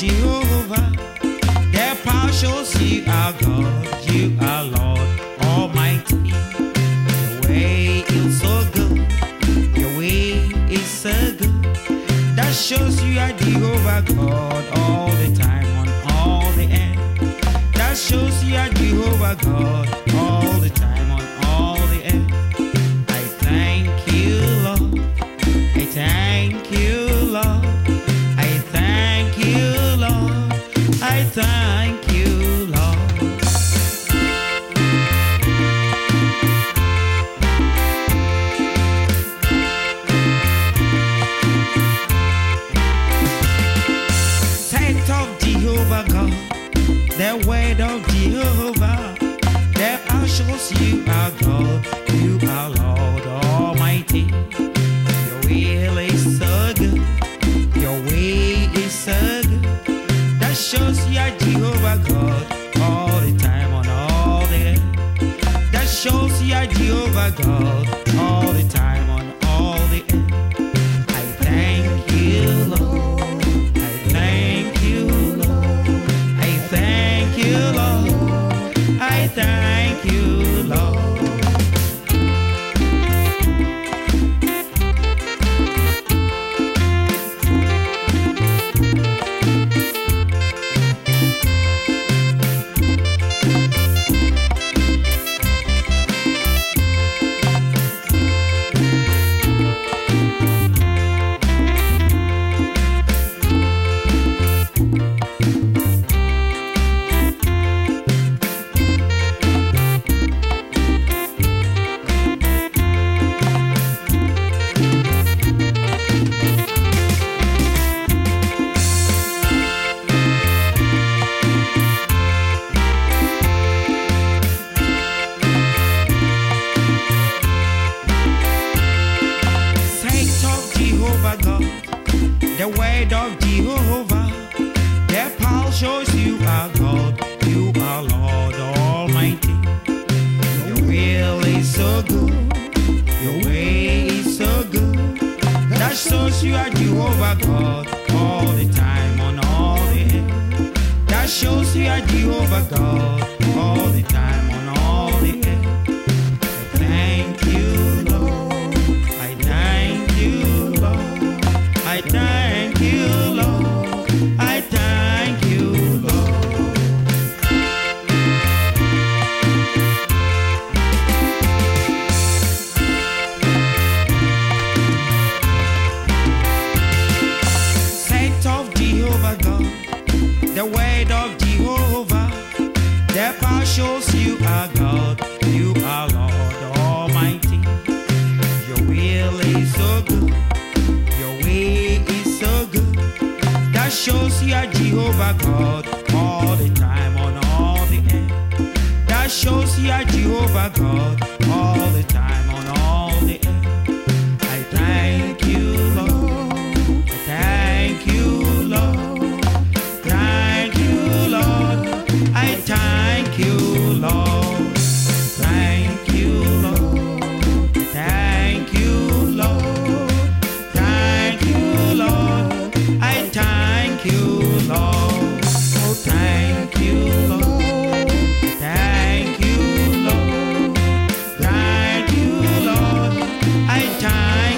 Jehovah. Their power shows you are God, you are Lord Almighty. Your way is so good, your way is so good. That shows you are Jehovah God all the time, on all the end. That shows you are Jehovah God. I thank All the time on all the the word of Jehovah, the power shows you are God, you are Lord Almighty. Your will is so good, your way is so good. That shows you are Jehovah God all the time on all the end. That shows you are Jehovah God all the time God, the word of Jehovah, the power shows you are God, you are Lord Almighty. Your will is so good, your way is so good. That shows you are Jehovah God all the time on all the end. That shows you are Jehovah God shine.